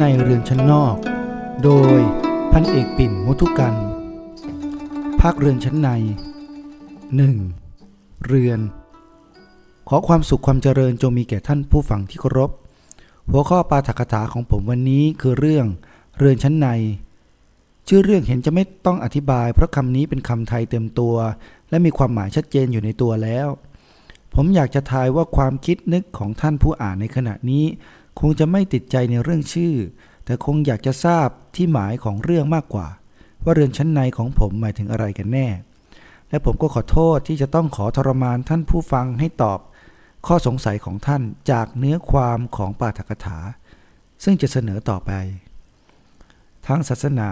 ในเรือนชั้นนอก โดยพันเอกปิ่นมุทุกัน ภาคเรือนชั้นใน 1. เรือน ขอความสุขความเจริญจงมีแก่ท่านผู้ฟังที่เคารพ หัวข้อปาฐกถาของผมวันนี้คือเรื่องเรือนชั้นใน ชื่อเรื่องเห็นจะไม่ต้องอธิบาย เพราะคำนี้เป็นคำไทยเต็มตัว และมีความหมายชัดเจนอยู่ในตัวแล้ว ผมอยากจะทายว่าความคิดนึกของท่านผู้อ่านในขณะนี้ คงจะไม่ติดใจในเรื่องชื่อ แต่คงอยากจะทราบที่หมายของเรื่องมากกว่า ว่าเรือนชั้นในของผมหมายถึงอะไรกันแน่ และผมก็ขอโทษที่จะต้องขอทรมานท่านผู้ฟังให้ตอบ ข้อสงสัยของท่านจากเนื้อความของปาฐกถา ซึ่งจะเสนอต่อไป ทางศาสนา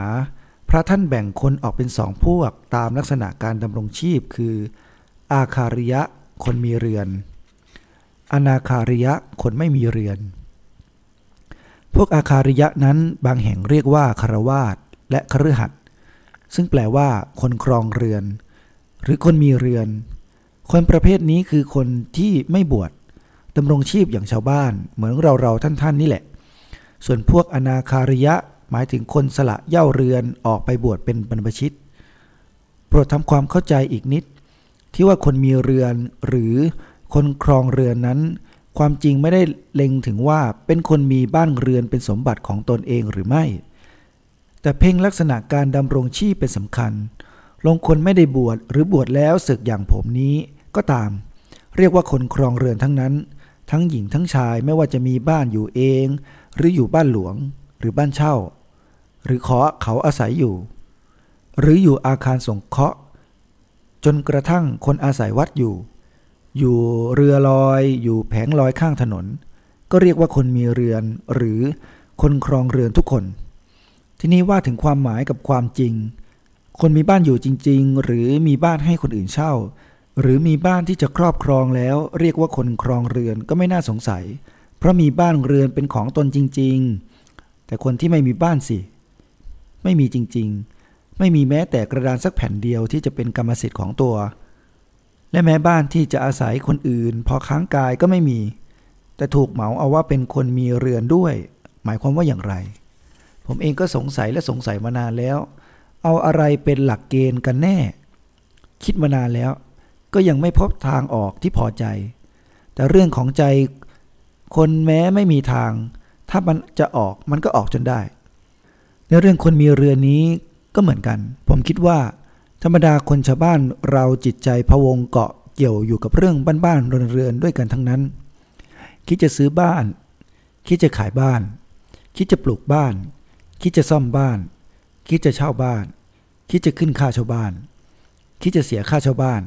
พระท่านแบ่งคนออกเป็นสองพวกตามลักษณะการดำรงชีพคือ อาคาริยะคนมีเรือนอนาคาริยะคนไม่มีเรือน พวกอาคาริยะนั้นบางแห่งเรียกว่าคารวาสและคฤหัสถ์ซึ่งแปลว่า คนครองเรือน หรือคนมีเรือน คนประเภทนี้คือคนที่ไม่บวชดำรงชีพอย่างชาวบ้าน เหมือนเราเราท่านๆนนี่แหละ ส่วนพวกอนาคาริยะหมายถึงคนสละเย่าเรือนออกไปบวชเป็นบรรพชิต โปรดทำความเข้าใจอีกนิด ที่ว่าคนมีเรือนหรือคนครองเรือนนั้น ความจริงไม่ได้เล็งถึงว่าเป็นคนมีบ้านเรือนเป็นสมบัติของตนเองหรือไม่ แต่เพ่งลักษณะการดำรงชีพเป็นสำคัญ ลงคนไม่ได้บวชหรือบวชแล้วศึกอย่างผมนี้ก็ตาม เรียกว่าคนครองเรือนทั้งนั้น ทั้งหญิงทั้งชายไม่ว่าจะมีบ้านอยู่เอง หรืออยู่บ้านหลวง หรือบ้านเช่า หรือขอเขาอาศัยอยู่ หรืออยู่อาคารสงเคราะห์ จนกระทั่งคนอาศัยวัดอยู่ อยู่เรือลอย อยู่แผงลอยข้างถนน ก็เรียกว่าคนมีเรือนหรือคนครองเรือนทุกคน ที่นี้ว่าถึงความหมายกับความจริง คนมีบ้านอยู่จริง ๆ หรือมีบ้านให้คนอื่นเช่า หรือมีบ้านที่จะครอบครองแล้ว เรียกว่าคนครองเรือนก็ไม่น่าสงสัย เพราะมีบ้านเรือนเป็นของตนจริง ๆ แต่คนที่ไม่มีบ้านสิ ไม่มีจริง ๆ ไม่มีแม้แต่กระดานสักแผ่นเดียวที่จะเป็นกรรมสิทธิ์ของตัว และแม้บ้านที่จะอาศัยคนอื่น พอค้างกายก็ไม่มี แต่ถูกเหมาเอาว่าเป็นคนมีเรือนด้วย หมายความว่าอย่างไร ผมเองก็สงสัยและสงสัยมานานแล้ว เอาอะไรเป็นหลักเกณฑ์กันแน่ คิดมานานแล้ว ก็ยังไม่พบทางออกที่พอใจ แต่เรื่องของใจคนแม้ไม่มีทาง ถ้ามันจะออกมันก็ออกจนได้ ในเรื่องคนมีเรือนนี้ก็เหมือนกัน ผมคิดว่า ธรรมดาคนชาวบ้านเราจิตใจพะวงเกาะเกี่ยวอยู่กับเรื่องบ้านๆเรือนๆด้วยกันทั้งนั้น คิดจะซื้อบ้าน คิดจะขายบ้าน คิดจะปลูกบ้าน คิดจะซ่อมบ้าน คิดจะเช่าบ้าน คิดจะขึ้นค่าเช่าบ้าน คิดจะเสียค่าเช่าบ้าน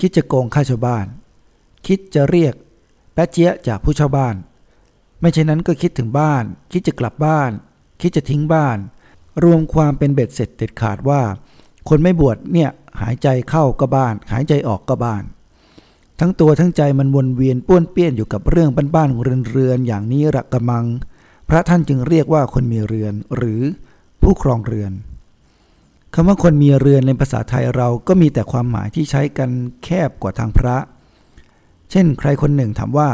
คิดจะโกงค่าเช่าบ้าน คิดจะเรียกแป๊ะเจี๊ยะจากผู้เช่าบ้าน ไม่เช่นนั้นก็คิดถึงบ้าน คิดจะกลับบ้าน คิดจะทิ้งบ้าน รวมความเป็นเบ็ดเสร็จเด็ดขาดว่า คนไม่บวชเนี่ยหายใจเข้าก็บ้าน หายใจออกก็บ้าน ทั้งตัวทั้งใจมันวนเวียนป้วนเปี้ยนอยู่กับเรื่องบ้านๆเรือนเรือนๆอย่างนี้ระกำมัง พระท่านจึงเรียกว่าคนมีเรือนหรือผู้ครองเรือนคำว่าคนมีเรือนในภาษาไทยเราก็มีแต่ความหมายที่ใช้กันแคบกว่าทางพระ เช่น ใครคนหนึ่งถามว่า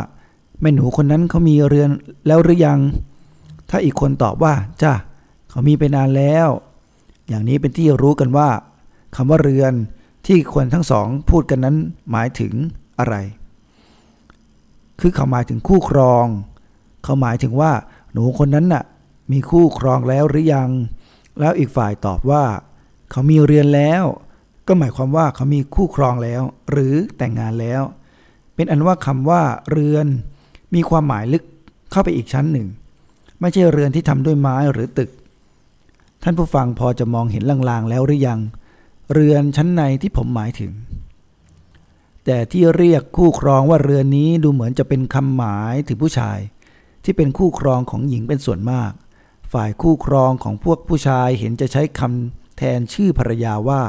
แม่หนูคนนั้นเขามีเรือนแล้วหรือยัง ถ้าอีกคนตอบว่าจ้าเขามีไปนานแล้ว อย่างนี้เป็นที่รู้กันว่าคำว่าเรือนที่คนทั้งสองพูดกันนั้นหมายถึงอะไร คือเขาหมายถึงคู่ครอง เขาหมายถึงว่าหนูคนนั้นน่ะมีคู่ครองแล้วหรือยัง แล้วอีกฝ่ายตอบว่า เขามีเรือนแล้ว ก็หมายความว่าเขามีคู่ครองแล้ว หรือแต่งงานแล้ว เป็นอันว่าคำว่า เรือน มีความหมายลึกเข้าไปอีกชั้นหนึ่ง ไม่ใช่เรือนที่ทำด้วยไม้หรือตึก ท่านผู้ฟังพอจะมองเห็นลางๆแล้วหรือยัง เรือนชั้นในที่ผมหมายถึง แต่ที่เรียกคู่ครองว่าเรือนนี้ดูเหมือนจะเป็นคำหมายถึงผู้ชาย ที่เป็นคู่ครองของหญิงเป็นส่วนมาก ฝ่ายคู่ครองของพวกผู้ชายเห็นจะใช้คำแทนชื่อภรรยาว่า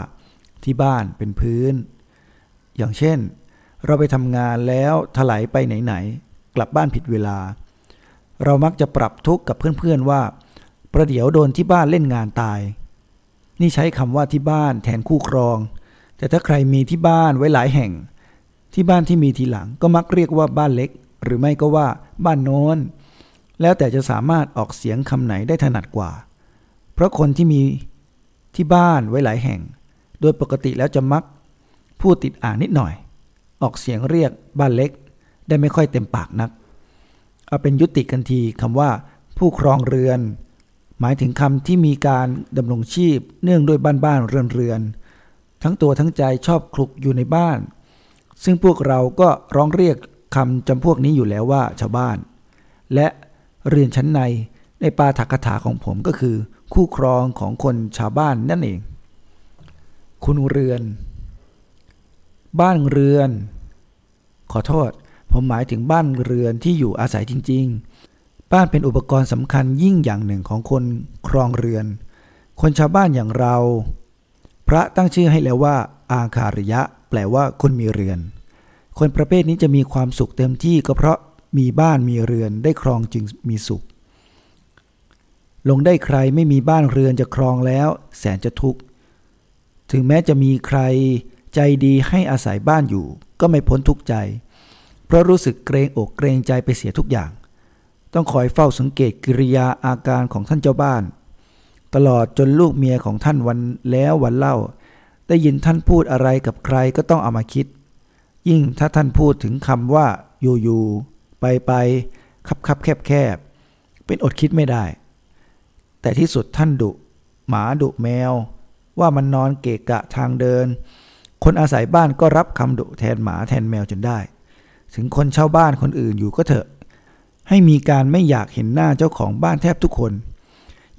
ที่บ้านเป็นพื้น อย่างเช่น เราไปทำงานแล้วถลายไปไหนๆกลับบ้านผิดเวลา เรามักจะปรับทุกข์กับเพื่อนๆว่า ประเดี๋ยวโดนที่บ้านเล่นงานตาย นี่ใช้คำว่าที่บ้านแทนคู่ครอง แต่ถ้าใครมีที่บ้านไว้หลายแห่ง ที่บ้านที่มีทีหลังก็มักเรียกว่าบ้านเล็ก หรือไม่ก็ว่าบ้านโน้น แล้วแต่จะสามารถออกเสียงคำไหนได้ถนัดกว่า เพราะคนที่มีที่บ้านไว้หลายแห่ง โดยปกติแล้วจะมักพูดติดอ่างนิดหน่อย ออกเสียงเรียกบ้านเล็ก ได้ไม่ค่อยเต็มปากนัก เอาเป็นยุติกันทีคำว่า ผู้ครองเรือน หมายถึงคำที่มีการดำรงชีพเนื่องด้วยบ้านบ้านเรือนเรือน ทั้งตัวทั้งใจชอบคลุกอยู่ในบ้าน ซึ่งพวกเราก็ร้องเรียกคำจำพวกนี้อยู่แล้วว่าชาวบ้าน และเรือนชั้นในในปาถกถาของผมก็คือ คู่ครองของคนชาวบ้านนั่นเอง คุณเรือน บ้านเรือน ขอโทษ ผมหมายถึงบ้านเรือนที่อยู่อาศัยจริง ๆ บ้านเป็นอุปกรณ์สำคัญยิ่งอย่างหนึ่งของคนครองเรือน คนชาวบ้านอย่างเรา พระตั้งชื่อให้แล้วว่า อาคาริยะ แปลว่าคนมีเรือน คนประเภทนี้จะมีความสุขเต็มที่ก็เพราะมีบ้านมีเรือนได้ครองจึงมีสุข ลงได้ใครไม่มีบ้านเรือนจะครองแล้ว แสนจะทุกข์ ถึงแม้จะมีใครใจดีให้อาศัยบ้านอยู่ ก็ไม่พ้นทุกข์ใจ เพราะรู้สึกเกรงอกเกรงใจไปเสียทุกอย่าง ต้องคอยเฝ้าสังเกตกิริยาอาการของท่านเจ้าบ้าน ตลอดจนลูกเมียของท่านวันแล้ววันเล่า ได้ยินท่านพูดอะไรกับใครก็ต้องเอามาคิด ยิ่งถ้าท่านพูดถึงคำว่าอยู่อยู่ไปไปคับคับแคบแคบเป็นอดคิดไม่ได้ แต่ที่สุดท่านดุ หมาดุแมว ว่ามันนอนเกะกะทางเดิน คนอาศัยบ้านก็รับคำดุแทนหมาแทนแมวจนได้ ถึงคนเช่าบ้านคนอื่นอยู่ก็เถอะ ให้มีการไม่อยากเห็นหน้าเจ้าของบ้านแทบทุกคน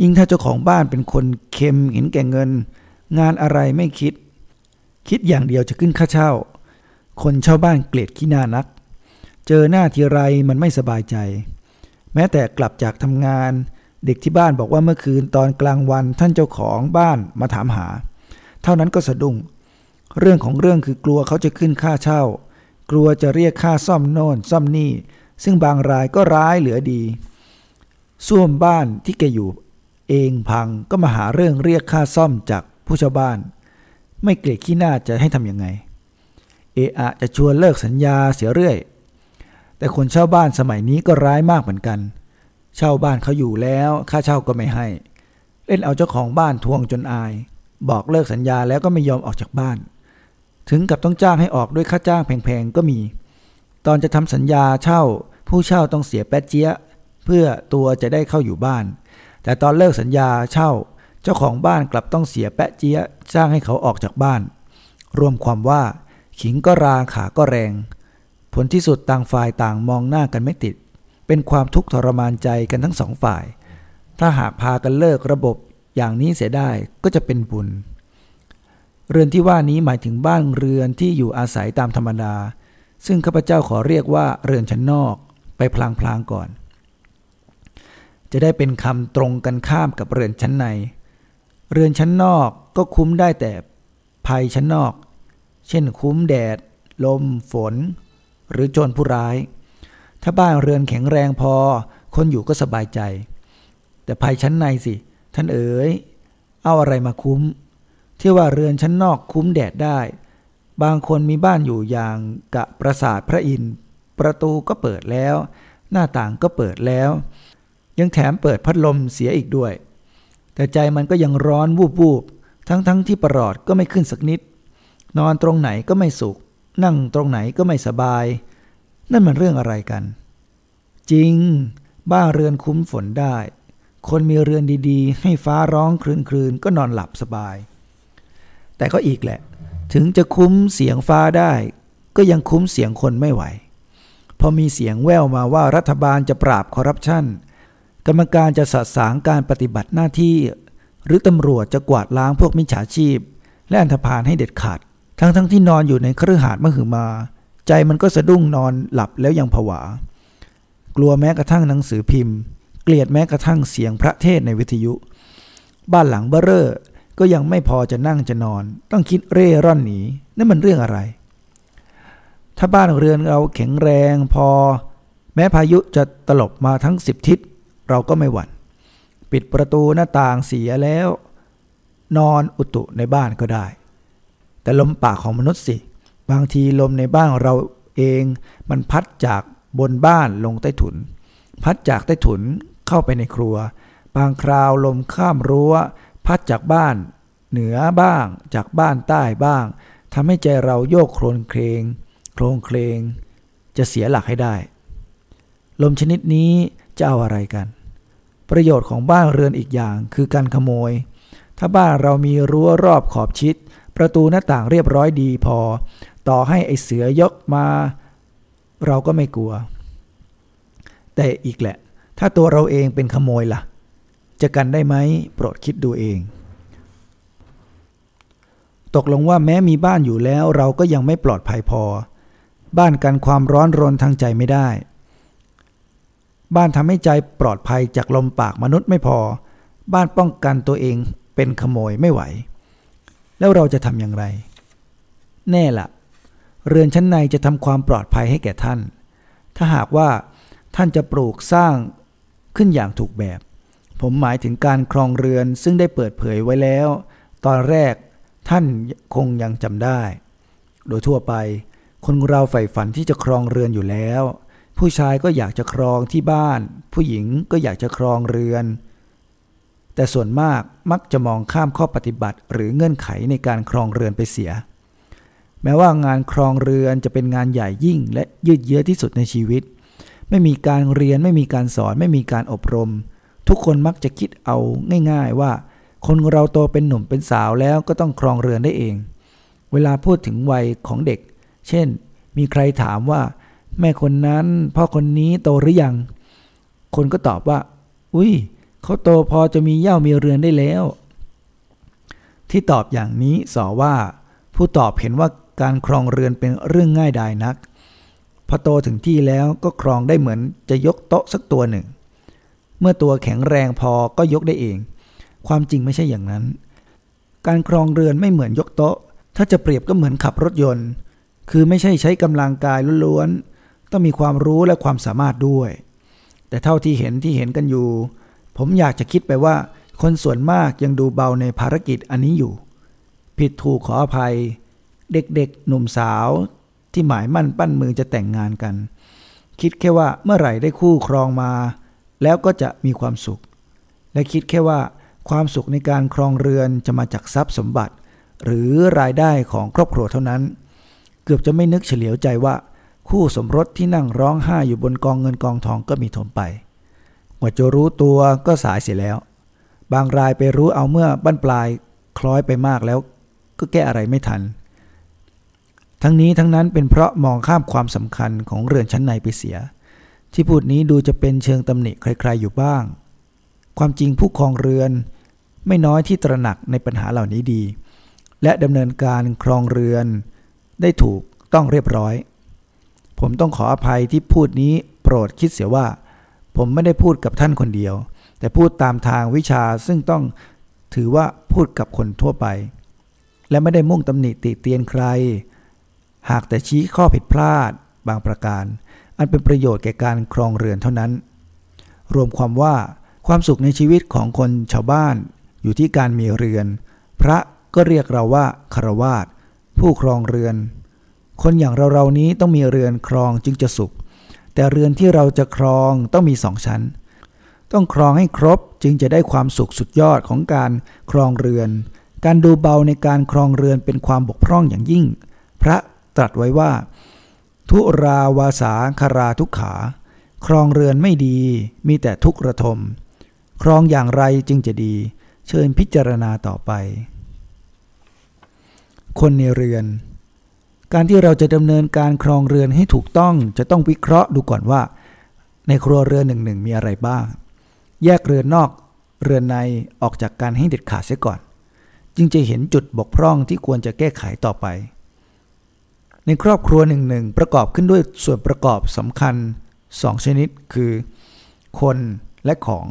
ยิ่งถ้าเจ้าของบ้านเป็นคนเค็มเห็นแก่เงิน งานอะไรไม่คิด คิดอย่างเดียวจะขึ้นค่าเช่า คนเช่าบ้านเกลียดขี้หน้านัก เจอหน้าทีไรมันไม่สบายใจ แม้แต่กลับจากทำงาน เด็กที่บ้านบอกว่าเมื่อคืนตอนกลางวันท่านเจ้าของบ้านมาถามหา เท่านั้นก็สะดุ้งเรื่องของเรื่องคือกลัวเขาจะขึ้นค่าเช่า กลัวจะเรียกค่าซ่อมโน่นซ่อมนี่ ซึ่งบางรายก็ร้ายเหลือดีส้วมบ้านที่แกอยู่เองพังก็มาหาเรื่องเรียกค่าซ่อมจากผู้ชาวบ้าน ไม่เกลียดขี้หน้าจะให้ทำยังไง เออะจะชวนเลิกสัญญาเสียเรื่อย แต่คนเช่าบ้านสมัยนี้ก็ร้ายมากเหมือนกัน เช่าบ้านเขาอยู่แล้วค่าเช่าก็ไม่ให้ เล่นเอาเจ้าของบ้านทวงจนอาย บอกเลิกสัญญาแล้วก็ไม่ยอมออกจากบ้าน ถึงกับต้องจ้างให้ออกด้วยค่าจ้างแพงๆก็มี ตอนจะทำสัญญาเช่า ผู้เช่าต้องเสียแป๊ดเจี๊ยเพื่อตัวจะได้เข้าอยู่บ้าน แต่ตอนเลิกสัญญาเช่า เจ้าของบ้านกลับต้องเสียแป๊ะเจี๊ยจ้างให้เขาออกจากบ้าน รวมความว่า ขิงก็ราขาก็แรง ผลที่สุดต่างฝ่ายต่างมองหน้ากันไม่ติด เป็นความทุกข์ทรมานใจกันทั้งสองฝ่าย ถ้าหากพากันเลิกระบบอย่างนี้เสียได้ก็จะเป็นบุญ เรือนที่ว่านี้หมายถึงบ้านเรือนที่อยู่อาศัยตามธรรมดา ซึ่งข้าพเจ้าขอเรียกว่าเรือนชั้นนอกไปพลางๆก่อน จะได้เป็นคำตรงกันข้ามกับเรือนชั้นใน เรือนชั้นนอกก็คุ้มได้แต่ภัยชั้นนอก เช่นคุ้มแดด ลม ฝน หรือโจรผู้ร้าย ถ้าบ้านเรือนแข็งแรงพอ คนอยู่ก็สบายใจ แต่ภัยชั้นในสิ ท่านเอ๋ย เอาอะไรมาคุ้ม ที่ว่าเรือนชั้นนอกคุ้มแดดได้ บางคนมีบ้านอยู่อย่างกะปราสาทพระอินทร์ประตูก็เปิดแล้ว หน้าต่างก็เปิดแล้ว ยังแถมเปิดพัดลมเสียอีกด้วย แต่ใจมันก็ยังร้อนวูบวูบทั้งทั้งที่ประหลอดก็ไม่ขึ้นสักนิด นอนตรงไหนก็ไม่สุข นั่งตรงไหนก็ไม่สบาย นั่นมันเรื่องอะไรกัน จริง บ้านเรือนคุ้มฝนได้ คนมีเรือนดีๆ ให้ฟ้าร้องคลืนคลืนๆก็นอนหลับสบาย แต่ก็อีกแหละ ถึงจะคุ้มเสียงฟ้าได้ ก็ยังคุ้มเสียงคนไม่ไหว พอมีเสียงแว่วมาว่ารัฐบาลจะปราบคอร์รัปชันกรรมการจะสะสางการปฏิบัติหน้าที่ หรือตำรวจจะกวาดล้างพวกมิจฉาชีพ และอันธพาลให้เด็ดขาด ทั้งทั้งที่นอนอยู่ในเครือหาดมหึมา ใจมันก็สะดุ้งนอนหลับแล้วยังผวา กลัวแม้กระทั่งหนังสือพิมพ์ เกลียดแม้กระทั่งเสียงพระเทศในวิทยุ บ้านหลังเบ้อเร่อ ก็ยังไม่พอจะนั่งจะนอน ต้องคิดเร่ร่อนหนีนั่นมันเรื่องอะไร ถ้าบ้านเรือนเราแข็งแรงพอ แม้พายุจะตลบมาทั้งสิบทิศเราก็ไม่หวั่น ปิดประตูหน้าต่างเสียแล้ว นอนอุตุในบ้านก็ได้ แต่ลมปากของมนุษย์สิ บางทีลมในบ้านเราเองมันพัดจากบนบ้านลงใต้ถุน พัดจากใต้ถุนเข้าไปในครัว บางคราวลมข้ามรั้ว พัดจากบ้านเหนือบ้าง จากบ้านใต้บ้างทำให้ใจเราโยกโคลนเคลงโคลงเคลงจะเสียหลักให้ได้ ลมชนิดนี้จะเอาอะไรกัน ประโยชน์ของบ้านเรือนอีกอย่างคือการขโมย ถ้าบ้านเรามีรั้วรอบขอบชิด ประตูหน้าต่างเรียบร้อยดีพอ ต่อให้ไอเสือยกมา เราก็ไม่กลัว แต่อีกแหละ ถ้าตัวเราเองเป็นขโมยละ่ะ จะกันได้ไหมโปรดคิดดูเอง ตกลงว่าแม้มีบ้านอยู่แล้วเราก็ยังไม่ปลอดภัยพอ บ้านกันความร้อนรนทางใจไม่ได้ บ้านทำให้ใจปลอดภัยจากลมปากมนุษย์ไม่พอ บ้านป้องกันตัวเองเป็นขโมยไม่ไหว แล้วเราจะทำอย่างไร แน่ละเรือนชั้นในจะทำความปลอดภัยให้แก่ท่าน ถ้าหากว่าท่านจะปลูกสร้างขึ้นอย่างถูกแบบ ผมหมายถึงการครองเรือนซึ่งได้เปิดเผยไว้แล้ว ตอนแรกท่านคงยังจำได้ โดยทั่วไป คนเราใฝ่ฝันที่จะครองเรือนอยู่แล้ว ผู้ชายก็อยากจะครองที่บ้าน ผู้หญิงก็อยากจะครองเรือน แต่ส่วนมากมักจะมองข้ามข้อปฏิบัติ หรือเงื่อนไขในการครองเรือนไปเสีย แม้ว่างานครองเรือนจะเป็นงานใหญ่ยิ่ง และยืดเยื้อที่สุดในชีวิต ไม่มีการเรียนไม่มีการสอนไม่มีการอบรม ทุกคนมักจะคิดเอาง่ายๆว่า คนเราโตเป็นหนุ่มเป็นสาวแล้วก็ต้องครองเรือนได้เอง เวลาพูดถึงวัยของเด็ก เช่น มีใครถามว่า แม่คนนั้นพ่อคนนี้โตหรือยัง คนก็ตอบว่า อุ้ยเขาโตพอจะมีเย่ามีเรือนได้แล้ว ที่ตอบอย่างนี้สอว่า ผู้ตอบเห็นว่าการครองเรือนเป็นเรื่องง่ายดายนัก พอโตถึงที่แล้วก็ครองได้เหมือนจะยกโต๊ะสักตัวหนึ่ง เมื่อตัวแข็งแรงพอก็ยกได้เอง ความจริงไม่ใช่อย่างนั้น การครองเรือนไม่เหมือนยกโต๊ะ ถ้าจะเปรียบก็เหมือนขับรถยนต์ คือไม่ใช่ใช้กำลังกายล้วนๆ ต้องมีความรู้และความสามารถด้วย แต่เท่าที่เห็นที่เห็นกันอยู่ ผมอยากจะคิดไปว่า คนส่วนมากยังดูเบาในภารกิจอันนี้อยู่ ผิดถูกขออภัย เด็กๆ หนุ่มสาว ที่หมายมั่นปั้นมือจะแต่งงานกัน คิดแค่ว่าเมื่อไหร่ได้คู่ครองมา แล้วก็จะมีความสุข และคิดแค่ว่า ความสุขในการครองเรือนจะมาจากทรัพย์สมบัติ หรือรายได้ของครอบครัวเท่านั้น เกือบจะไม่นึกเฉลียวใจว่า คู่สมรสที่นั่งร้องไห้อยู่บนกองเงินกองทองก็มีถมไปกว่าจะรู้ตัวก็สายเสียแล้ว บางรายไปรู้เอาเมื่อบั้นปลายคล้อยไปมากแล้ว ก็แก้อะไรไม่ทัน ทั้งนี้ทั้งนั้นเป็นเพราะมองข้ามความสำคัญของเรือนชั้นในไปเสีย ที่พูดนี้ดูจะเป็นเชิงตำหนิใครๆอยู่บ้าง ความจริงผู้ครองเรือน ไม่น้อยที่ตระหนักในปัญหาเหล่านี้ดี และดำเนินการครองเรือน ได้ถูกต้องเรียบร้อย ผมต้องขออภัยที่พูดนี้โปรดคิดเสียว่า ผมไม่ได้พูดกับท่านคนเดียว แต่พูดตามทางวิชาซึ่งต้องถือว่าพูดกับคนทั่วไป และไม่ได้มุ่งตำหนิติเตียนใคร หากแต่ชี้ข้อผิดพลาดบางประการ อันเป็นประโยชน์แก่การครองเรือนเท่านั้น รวมความว่าความสุขในชีวิตของคนชาวบ้าน อยู่ที่การมีเรือน พระก็เรียกเราว่าคารวาสผู้ครองเรือน คนอย่างเราเรานี้ต้องมีเรือนครองจึงจะสุข แต่เรือนที่เราจะครองต้องมีสองชั้น ต้องครองให้ครบจึงจะได้ความสุขสุดยอดของการครองเรือน การดูเบาในการครองเรือนเป็นความบกพร่องอย่างยิ่ง พระตรัสไว้ว่า ทุราวาสาคาราทุกขา ครองเรือนไม่ดีมีแต่ทุกระทม ครองอย่างไรจึงจะดี เชิญพิจารณาต่อไป คนในเรือน การที่เราจะดำเนินการครองเรือนให้ถูกต้องจะต้องวิเคราะห์ดูก่อนว่า ในครัวเรือนหนึ่งหนึ่งมีอะไรบ้าง แยกเรือนนอก เรือนในออกจากการให้เด็ดขาดเสียก่อน จึงจะเห็นจุดบกพร่องที่ควรจะแก้ไขต่อไป ในครอบครัวหนึ่งหนึ่งประกอบขึ้นด้วยส่วนประกอบสำคัญสองชนิดคือ คนและของ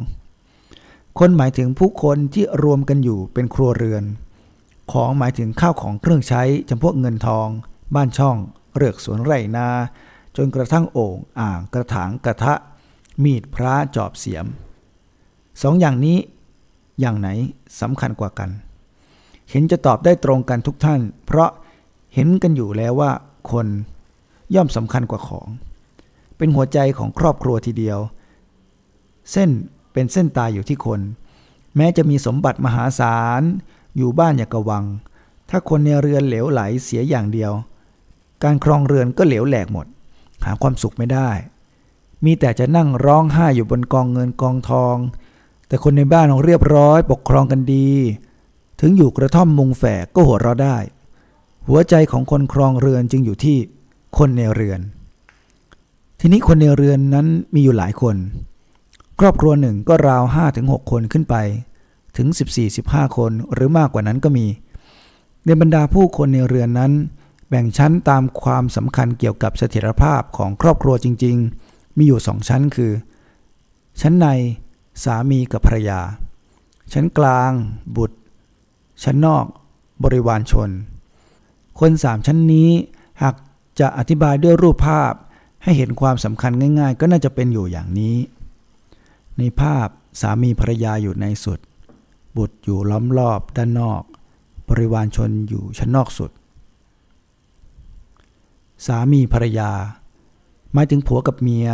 คนหมายถึงผู้คนที่รวมกันอยู่เป็นครัวเรือน ของหมายถึงข้าวของเครื่องใช้จำพวกเงินทอง บ้านช่อง เรือกสวนไร่นา จนกระทั่งโอ่งอ่างกระถางกระทะ มีดพระจอบเสียมสองอย่างนี้อย่างไหนสำคัญกว่ากัน เห็นจะตอบได้ตรงกันทุกท่าน เพราะ เห็นกันอยู่แล้วว่าคนย่อมสำคัญกว่าของ เป็นหัวใจของครอบครัวทีเดียว เส้นเป็นเส้นตายอยู่ที่คน แม้จะมีสมบัติมหาศาล อยู่บ้านอย่างกระวัง ถ้าคนในเรือนเหลวไหลเสียอย่างเดียว การครองเรือนก็เหลวแหลกหมด หาความสุขไม่ได้ มีแต่จะนั่งร้องไห้อยู่บนกองเงินกองทอง แต่คนในบ้านเรียบร้อยปกครองกันดี ถึงอยู่กระท่อมมุงแฝกก็หัวเราะได้ หัวใจของคนครองเรือนจึงอยู่ที่คนในเรือน ทีนี้คนในเรือนนั้นมีอยู่หลายคน ครอบครัวหนึ่งก็ราว5ถึง6คนขึ้นไป ถึง 14-15 คนหรือมากกว่านั้นก็มี ในบรรดาผู้คนในเรือนนั้น แบ่งชั้นตามความสำคัญเกี่ยวกับเสถียรภาพของครอบครัวจริง ๆ มีอยู่สองชั้นคือ ชั้นในสามีกับภรรยา ชั้นกลาง บุตร ชั้นนอก บริวารชน คนสามชั้นนี้ หากจะอธิบายด้วยรูปภาพ ให้เห็นความสำคัญง่าย ๆ ก็น่าจะเป็นอยู่อย่างนี้ ในภาพสามีภรรยาอยู่ในสุด บุตรอยู่ล้อมรอบด้านนอก บริวารชนอยู่ชั้นนอกสุด สามีภรรยา หมายถึงผัวกับเมีย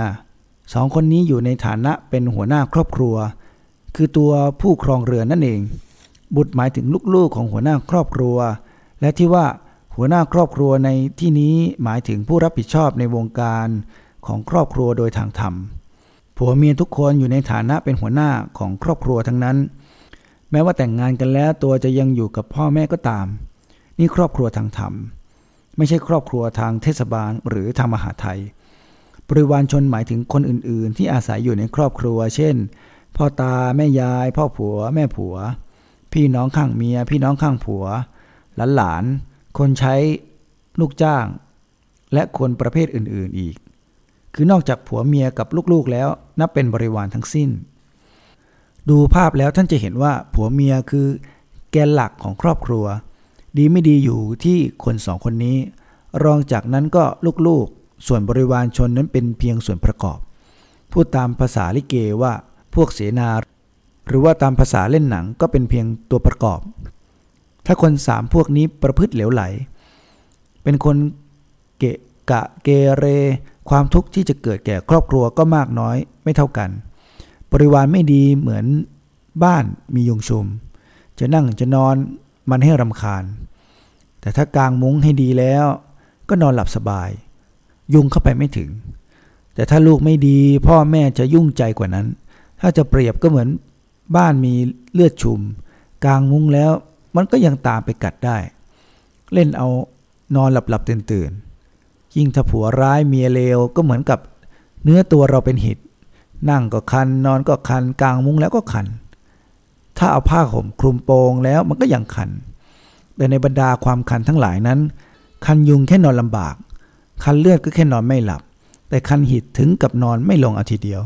สองคนนี้อยู่ในฐานะเป็นหัวหน้าครอบครัว คือตัวผู้ครองเรือนนั่นเอง บุตรหมายถึงลูกๆของหัวหน้าครอบครัว และที่ว่า หัวหน้าครอบครัวในที่นี้หมายถึงผู้รับผิดชอบในวงการของครอบครัวโดยทางธรรม ผัวเมียทุกคนอยู่ในฐานะเป็นหัวหน้าของครอบครัวทั้งนั้น แม้ว่าแต่งงานกันแล้วตัวจะยังอยู่กับพ่อแม่ก็ตาม นี่ครอบครัวทางธรรม ไม่ใช่ครอบครัวทางเทศบาลหรือทางมหาไทยบริวารชนหมายถึงคนอื่น ๆ ที่อาศัยอยู่ในครอบครัว เช่น พ่อตาแม่ยาย พ่อผัว แม่ผัว พี่น้องข้างเมีย พี่น้องข้างผัว หลานๆ คนใช้ลูกจ้าง และคนประเภทอื่นๆอีก คือนอกจากผัวเมียกับลูกๆแล้วนับเป็นบริวารทั้งสิ้น ดูภาพแล้วท่านจะเห็นว่าผัวเมียคือแกนหลักของครอบครัว ดีไม่ดีอยู่ที่คนสองคนนี้ รองจากนั้นก็ลูกๆ ส่วนบริวารชนนั้นเป็นเพียงส่วนประกอบ พูดตามภาษาลิเกว่าพวกเสนา หรือว่าตามภาษาเล่นหนังก็เป็นเพียงตัวประกอบ ถ้าคนสามพวกนี้ประพฤติเหลวไหล เป็นคนเกะกะเกเร ความทุกข์ที่จะเกิดแก่ครอบครัวก็มากน้อยไม่เท่ากัน บริวารไม่ดีเหมือนบ้านมียุงชุม จะนั่งจะนอนมันให้รำคาญ แต่ถ้ากางมุ้งให้ดีแล้ว ก็นอนหลับสบาย ยุงเข้าไปไม่ถึง แต่ถ้าลูกไม่ดีพ่อแม่จะยุ่งใจกว่านั้น ถ้าจะเปรียบก็เหมือนบ้านมีเลือดชุม กางมุ้งแล้ว มันก็ยังตามไปกัดได้ เล่นเอานอนหลับหลับตื่นตื่นยิ่งถ้าผัวร้ายเมียเลวก็เหมือนกับเนื้อตัวเราเป็นหิดนั่งก็คัน นอนก็คัน กลางมุ้งแล้วก็คัน ถ้าเอาผ้าห่มคลุมโปงแล้วมันก็ยังคัน แต่ในบรรดาความคันทั้งหลายนั้น คันยุงแค่นอนลำบาก คันเลือดก็แค่นอนไม่หลับ แต่คันหิดถึงกับนอนไม่ลงอาทิเดียว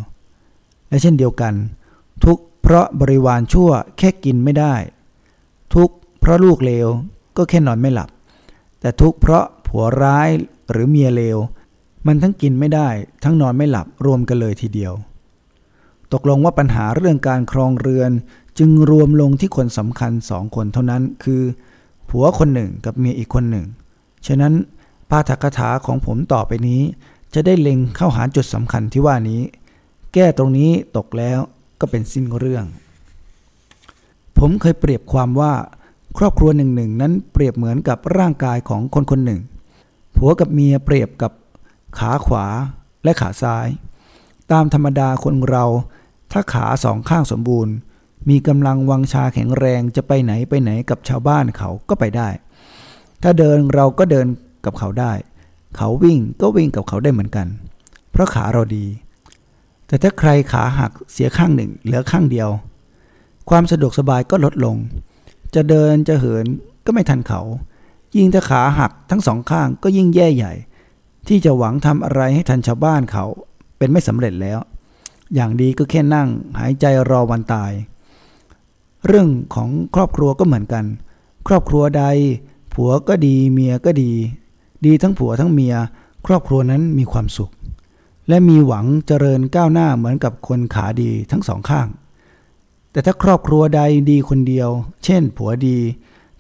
และเช่นเดียวกัน ทุกเพราะบริวารชั่วแค่กินไม่ได้ ทุกเพราะลูกเลวก็แค่นอนไม่หลับ แต่ทุกเพราะผัวร้ายหรือเมียเลว มันทั้งกินไม่ได้ทั้งนอนไม่หลับรวมกันเลยทีเดียว ตกลงว่าปัญหาเรื่องการครองเรือนจึงรวมลงที่คนสำคัญสองคนเท่านั้นคือ ผัวคนหนึ่งกับเมียอีกคนหนึ่ง ฉะนั้นปาฐกถาของผมต่อไปนี้ จะได้เล็งเข้าหาจุดสำคัญที่ว่านี้ แก้ตรงนี้ตกแล้วก็เป็นสิ้นเรื่อง ผมเคยเปรียบความว่าครอบครัวหนึ่งหนึ่งนั้นเปรียบเหมือนกับร่างกายของคนคนหนึ่ง ผัวกับเมียเปรียบกับขาขวาและขาซ้าย ตามธรรมดาคนเรา ถ้าขาสองข้างสมบูรณ์ มีกำลังวังชาแข็งแรงจะไปไหนไปไหนกับชาวบ้านเขาก็ไปได้ ถ้าเดินเราก็เดินกับเขาได้ เขาวิ่งก็วิ่งกับเขาได้เหมือนกัน เพราะขาเราดี แต่ถ้าใครขาหักเสียข้างหนึ่งเหลือข้างเดียว ความสะดวกสบายก็ลดลง จะเดินจะเหินก็ไม่ทันเขา ยิ่งถ้าขาหักทั้งสองข้างก็ยิ่งแย่ใหญ่ ที่จะหวังทำอะไรให้ทันชาวบ้านเขาเป็นไม่สำเร็จแล้ว อย่างดีก็แค่นั่งหายใจรอวันตาย เรื่องของครอบครัวก็เหมือนกัน ครอบครัวใด ผัวก็ดีเมียก็ดี ดีทั้งผัวทั้งเมีย ครอบครัวนั้นมีความสุข และมีหวังเจริญก้าวหน้าเหมือนกับคนขาดีทั้งสองข้าง แต่ถ้าครอบครัวใดดีคนเดียว เช่น ผัวดี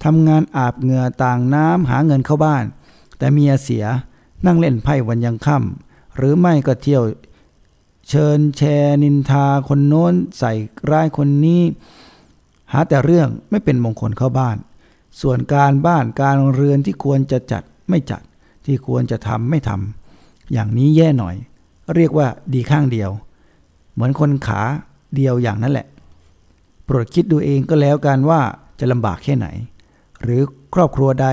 ทำงานอาบเหงื่อต่างน้ำหาเงินเข้าบ้าน แต่เมียเสียนั่งเล่นไพ่วันยังค่ำหรือไม่ก็เที่ยว เชิญแชร์นินทาคนโน้น ใส่ร้ายคนนี้ หาแต่เรื่องไม่เป็นมงคลเข้าบ้าน ส่วนการบ้านการเรือนที่ควรจะจัดไม่จัดที่ควรจะทำไม่ทำอย่างนี้แย่หน่อย เรียกว่าดีข้างเดียว เหมือนคนขาเดียวอย่างนั้นแหละ โปรดคิดดูเองก็แล้วกันว่าจะลำบากแค่ไหน หรือครอบครัวใด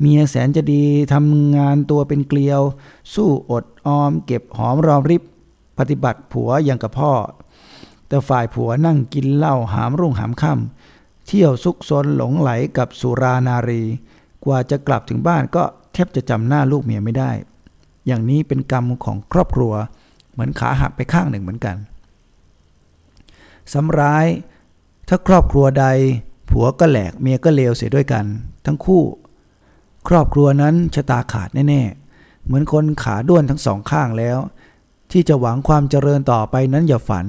เมียแสนจะดีทำงานตัวเป็นเกลียว สู้อดออม เก็บหอมรอมริบ ปฏิบัติผัวอย่างกับพ่อ แต่ฝ่ายผัวนั่งกินเหล้าหามรุ่งหามค่ำเที่ยวซุกซนหลงไหลกับสุรานารี กว่าจะกลับถึงบ้านก็แทบจะจำหน้าลูกเมียไม่ได้ อย่างนี้เป็นกรรมของครอบครัว เหมือนขาหักไปข้างหนึ่งเหมือนกันสำร้าย ถ้าครอบครัวใด ผัวก็แหลกเมียก็เลวเสียด้วยกัน ทั้งคู่ ครอบครัวนั้นชะตาขาดแน่ๆ เหมือนคนขาด้วนทั้งสองข้างแล้ว ที่จะหวังความเจริญต่อไปนั้นอย่าฝัน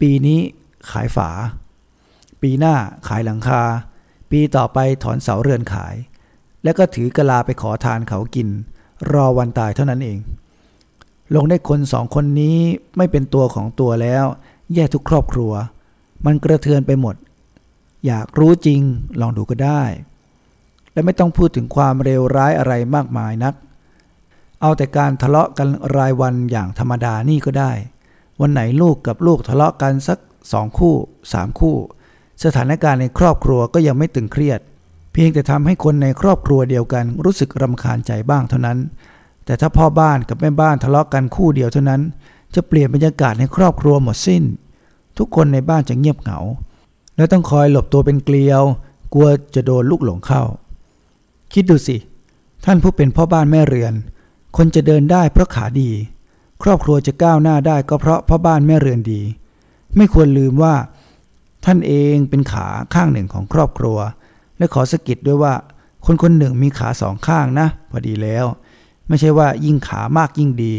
ปีนี้ขายฝา ปีหน้าขายหลังคา ปีต่อไปถอนเสาเรือนขาย แล้วก็ถือกะลาไปขอทานเขากิน รอวันตายเท่านั้นเอง ลงได้คนสองคนนี้ไม่เป็นตัวของตัวแล้ว แย่ทุกครอบครัว มันกระเทือนไปหมด อยากรู้จริงลองดูก็ได้ และไม่ต้องพูดถึงความเลวร้ายอะไรมากมายนัก เอาแต่การทะเลาะกันรายวันอย่างธรรมดานี่ก็ได้ วันไหนลูกกับลูกทะเลาะกันสักสองคู่สามคู่ สถานการณ์ในครอบครัวก็ยังไม่ตึงเครียด เพียงแต่ทำให้คนในครอบครัวเดียวกันรู้สึกรำคาญใจบ้างเท่านั้น แต่ถ้าพ่อบ้านกับแม่บ้านทะเลาะกันคู่เดียวเท่านั้น จะเปลี่ยนบรรยากาศในครอบครัวหมดสิ้น ทุกคนในบ้านจะเงียบเหงา และต้องคอยหลบตัวเป็นเกลียว กลัวจะโดนลูกหลงเข้า คิดดูสิ ท่านผู้เป็นพ่อบ้านแม่เรือน คนจะเดินได้เพราะขาดี ครอบครัวจะก้าวหน้าได้ก็เพราะพ่อบ้านแม่เรือนดี ไม่ควรลืมว่า ท่านเองเป็นขาข้างหนึ่งของครอบครัว และขอสกิดด้วยว่า คนคนหนึ่งมีขาสองข้างนะพอดีแล้ว ไม่ใช่ว่ายิ่งขามากยิ่งดี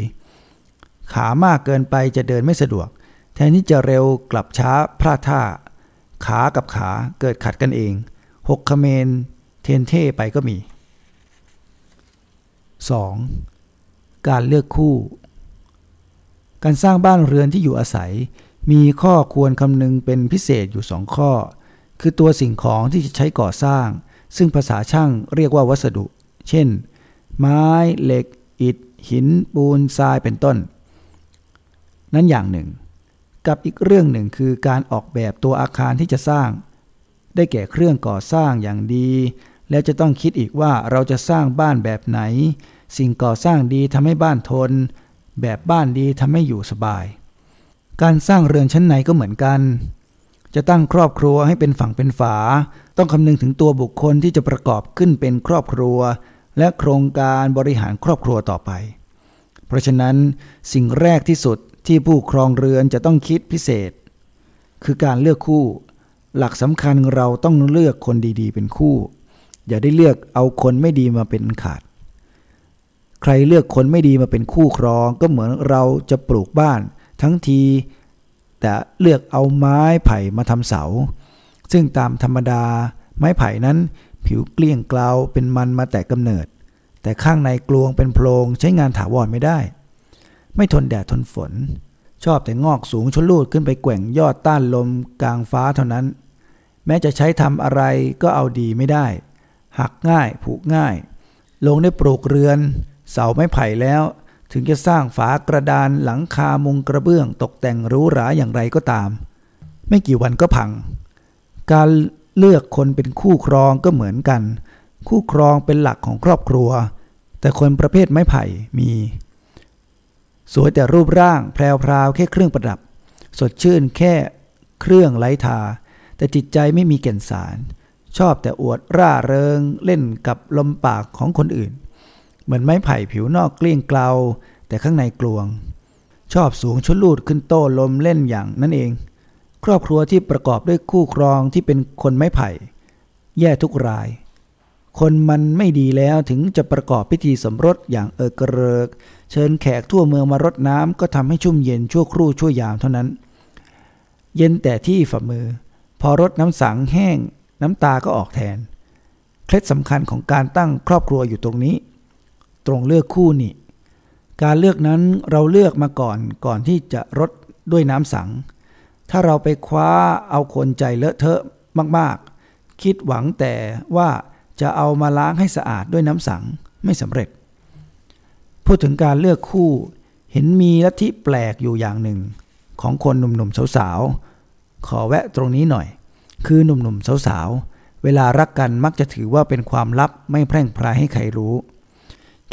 ขามากเกินไปจะเดินไม่สะดวก แทนที่จะเร็วกลับช้าพลาดท่า ขากับขาเกิดขัดกันเองหกคเมนเทนเท่ไปก็มี 2. การเลือกคู่ การสร้างบ้านเรือนที่อยู่อาศัย มีข้อควรคำนึงเป็นพิเศษอยู่สองข้อ คือตัวสิ่งของที่จะใช้ก่อสร้าง ซึ่งภาษาช่างเรียกว่าวัสดุ เช่น ไม้เหล็ก อิฐ หิน ปูน ทรายเป็นต้น นั้นอย่างหนึ่ง กับอีกเรื่องหนึ่งคือการออกแบบตัวอาคารที่จะสร้าง ได้แก่เครื่องก่อสร้างอย่างดี แล้วจะต้องคิดอีกว่าเราจะสร้างบ้านแบบไหน สิ่งก่อสร้างดีทำให้บ้านทน แบบบ้านดีทำให้อยู่สบาย การสร้างเรือนชั้นในก็เหมือนกัน จะตั้งครอบครัวให้เป็นฝั่งเป็นฝา ต้องคำนึงถึงตัวบุคคลที่จะประกอบขึ้นเป็นครอบครัว และโครงการบริหารครอบครัวต่อไป เพราะฉะนั้นสิ่งแรกที่สุด ที่ผู้ครองเรือนจะต้องคิดพิเศษ คือการเลือกคู่ หลักสำคัญเราต้องเลือกคนดีๆ เป็นคู่ อย่าได้เลือกเอาคนไม่ดีมาเป็นขาด ใครเลือกคนไม่ดีมาเป็นคู่ครองก็เหมือนเราจะปลูกบ้าน ทั้งที แต่เลือกเอาไม้ไผ่มาทำเสา ซึ่งตามธรรมดาไม้ไผ่นั้นผิวเกลี้ยงเกลาเป็นมันมาแต่กำเนิด แต่ข้างในกลวงเป็นโพรงใช้งานถาวรไม่ได้ ไม่ทนแดดทนฝน ชอบแต่งอกสูงชนลูดขึ้นไปแกว่งยอดต้านลมกลางฟ้าเท่านั้น แม้จะใช้ทำอะไรก็เอาดีไม่ได้ หักง่ายผูกง่าย ลงได้ปลูกเรือน เสาไม้ไผ่แล้ว ถึงจะสร้างฝากระดานหลังคามุงกระเบื้องตกแต่งหรูหราอย่างไรก็ตาม ไม่กี่วันก็พัง การเลือกคนเป็นคู่ครองก็เหมือนกัน คู่ครองเป็นหลักของครอบครัว แต่คนประเภทไม้ไผ่มี สวยแต่รูปร่างแพรวๆแค่เครื่องประดับ สดชื่นแค่เครื่องไร้ทา แต่จิตใจไม่มีแก่นสาร ชอบแต่อวดร่าเริงเล่นกับลมปากของคนอื่น เหมือนไม้ไผ่ผิวนอกเกลี้ยงเกลาแต่ข้างในกลวง ชอบสูงชนลูดขึ้นโต้ลมเล่นอย่างนั่นเอง ครอบครัวที่ประกอบด้วยคู่ครองที่เป็นคนไม้ไผ่ แย่ทุกราย คนมันไม่ดีแล้วถึงจะประกอบพิธีสมรสอย่างเออกระเริก เชิญแขกทั่วเมืองมารดน้ำก็ทำให้ชุ่มเย็นชั่วครู่ชั่วยามเท่านั้น เย็นแต่ที่ฝ่ามือ พอรดน้ำสังแห้ง น้ำตาก็ออกแทน เคล็ดสำคัญของการตั้งครอบครัวอยู่ตรงนี้ ตรงเลือกคู่นี่ การเลือกนั้นเราเลือกมาก่อนก่อนที่จะรดด้วยน้ำสัง ถ้าเราไปคว้าเอาคนใจเลอะเทอะมากๆ คิดหวังแต่ว่าจะเอามาล้างให้สะอาดด้วยน้ำสังไม่สำเร็จ พูดถึงการเลือกคู่ เห็นมีลัทธิแปลกอยู่อย่างหนึ่ง ของคนหนุ่มๆสาวๆ ขอแวะตรงนี้หน่อย คือหนุ่มๆสาวๆ เวลารักกันมักจะถือว่าเป็นความลับไม่แพร่งพรายให้ใครรู้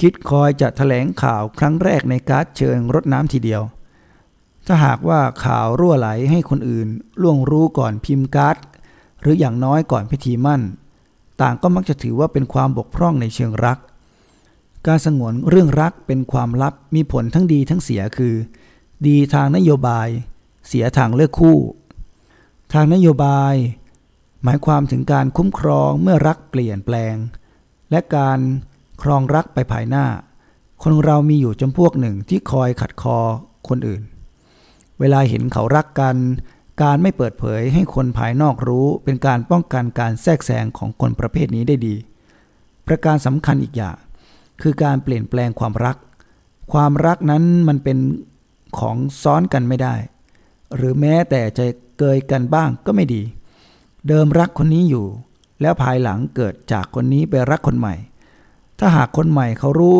คิดคอยจะแถลงข่าวครั้งแรกในการ์ดเชิญรดน้ำทีเดียว ถ้าหากว่าข่าวรั่วไหลให้คนอื่นล่วงรู้ก่อนพิมพ์การ์ดหรืออย่างน้อยก่อนพิธีมั่น ต่างก็มักจะถือว่าเป็นความบกพร่องในเชิงรัก การสงวนเรื่องรักเป็นความลับมีผลทั้งดีทั้งเสียคือ ดีทางนโยบาย เสียทางเลือกคู่ ทางนโยบาย หมายความถึงการคุ้มครองเมื่อรักเปลี่ยนแปลง และการครองรักไปภายหน้า คนเรามีอยู่จำพวกหนึ่งที่คอยขัดคอคนอื่น เวลาเห็นเขารักกัน การไม่เปิดเผยให้คนภายนอกรู้เป็นการป้องกันการแทรกแซงของคนประเภทนี้ได้ดี ประการสำคัญอีกอย่าง คือการเปลี่ยนแปลงความรัก ความรักนั้นมันเป็นของซ้อนกันไม่ได้ หรือแม้แต่จะเกยกันบ้างก็ไม่ดี เดิมรักคนนี้อยู่ แล้วภายหลังเกิดจากคนนี้ไปรักคนใหม่ ถ้าหากคนใหม่เขารู้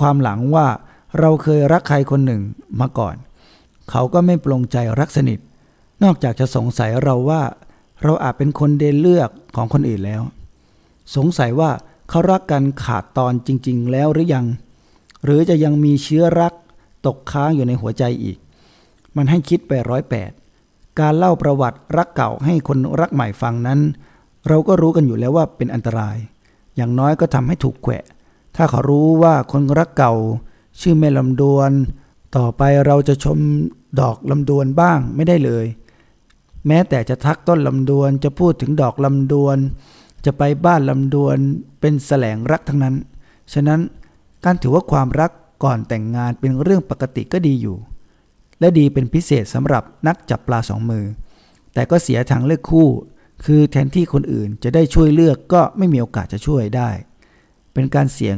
ความหลังว่าเราเคยรักใครคนหนึ่งมาก่อน เขาก็ไม่ปลงใจรักสนิท นอกจากจะสงสัยเราว่า เราอาจเป็นคนเดนเลือกของคนอื่นแล้ว สงสัยว่า เขารักกันขาดตอนจริง ๆ แล้วหรือยัง หรือจะยังมีเชื้อรักตกค้างอยู่ในหัวใจอีก มันให้คิดไปร้อยแปดการเล่าประวัติรักเก่าให้คนรักใหม่ฟังนั้น เราก็รู้กันอยู่แล้วว่าเป็นอันตราย อย่างน้อยก็ทำให้ถูกแขวะ ถ้าเขารู้ว่าคนรักเก่า ชื่อแม่ลำดวน ต่อไปเราจะชมดอกลำดวนบ้างไม่ได้เลย แม้แต่จะทักต้นลำดวนจะพูดถึงดอกลำดวน จะไปบ้านลำดวนเป็นแสลงรักทั้งนั้น ฉะนั้นการถือว่าความรักก่อนแต่งงานเป็นเรื่องปกติก็ดีอยู่ และดีเป็นพิเศษสำหรับนักจับปลาสองมือ แต่ก็เสียทางเลือกคู่ คือแทนที่คนอื่นจะได้ช่วยเลือกก็ไม่มีโอกาสจะช่วยได้ เป็นการเสี่ยง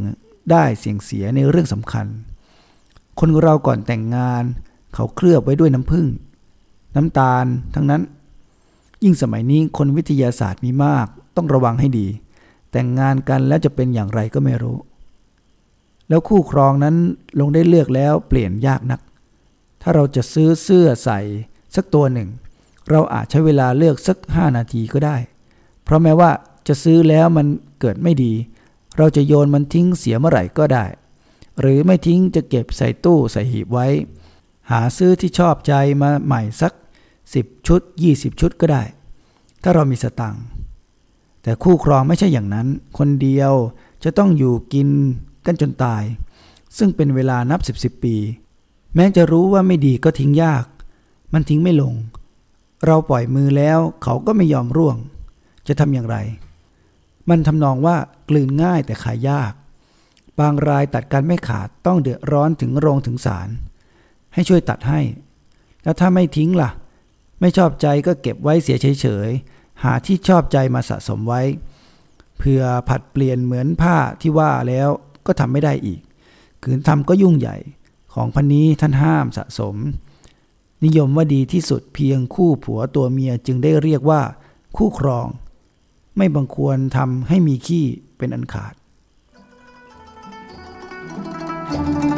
ได้เสี่ยงเสียในเรื่องสำคัญ คนเราก่อนแต่งงาน เขาเคลือบไว้ด้วยน้ำผึ้งน้ำตาลทั้งนั้น ยิ่งสมัยนี้คนวิทยาศาสตร์มีมาก ต้องระวังให้ดี แต่งงานกันแล้วจะเป็นอย่างไรก็ไม่รู้ แล้วคู่ครองนั้นลงได้เลือกแล้วเปลี่ยนยากนัก ถ้าเราจะซื้อเสื้อใส่สักตัวหนึ่ง เราอาจใช้เวลาเลือกสักห้านาทีก็ได้ เพราะแม้ว่าจะซื้อแล้วมันเกิดไม่ดี เราจะโยนมันทิ้งเสียเมื่อไหร่ก็ได้ หรือไม่ทิ้งจะเก็บใส่ตู้ใส่หีบไว้ หาซื้อที่ชอบใจมาใหม่สัก 10 ชุด 20 ชุดก็ได้ ถ้าเรามีสตังค์ แต่คู่ครองไม่ใช่อย่างนั้น คนเดียวจะต้องอยู่กินกันจนตาย ซึ่งเป็นเวลานับสิบสิบปี แม้จะรู้ว่าไม่ดีก็ทิ้งยาก มันทิ้งไม่ลง เราปล่อยมือแล้วเขาก็ไม่ยอมร่วง จะทำอย่างไร มันทำนองว่ากลืนง่ายแต่ขายยาก บางรายตัดกันไม่ขาดต้องเดือดร้อนถึงโรงถึงศาลให้ช่วยตัดให้ แล้วถ้าไม่ทิ้งล่ะ ไม่ชอบใจก็เก็บไว้เสียเฉย หาที่ชอบใจมาสะสมไว้ เพื่อผัดเปลี่ยนเหมือนผ้าที่ว่าแล้วก็ทำไม่ได้อีกขืนทำก็ยุ่งใหญ่ของพันนี้ท่านห้ามสะสม นิยมว่าดีที่สุดเพียงคู่ผัวตัวเมียจึงได้เรียกว่า คู่ครอง ไม่บังควรทำให้มีขี้เป็นอันขาด thank you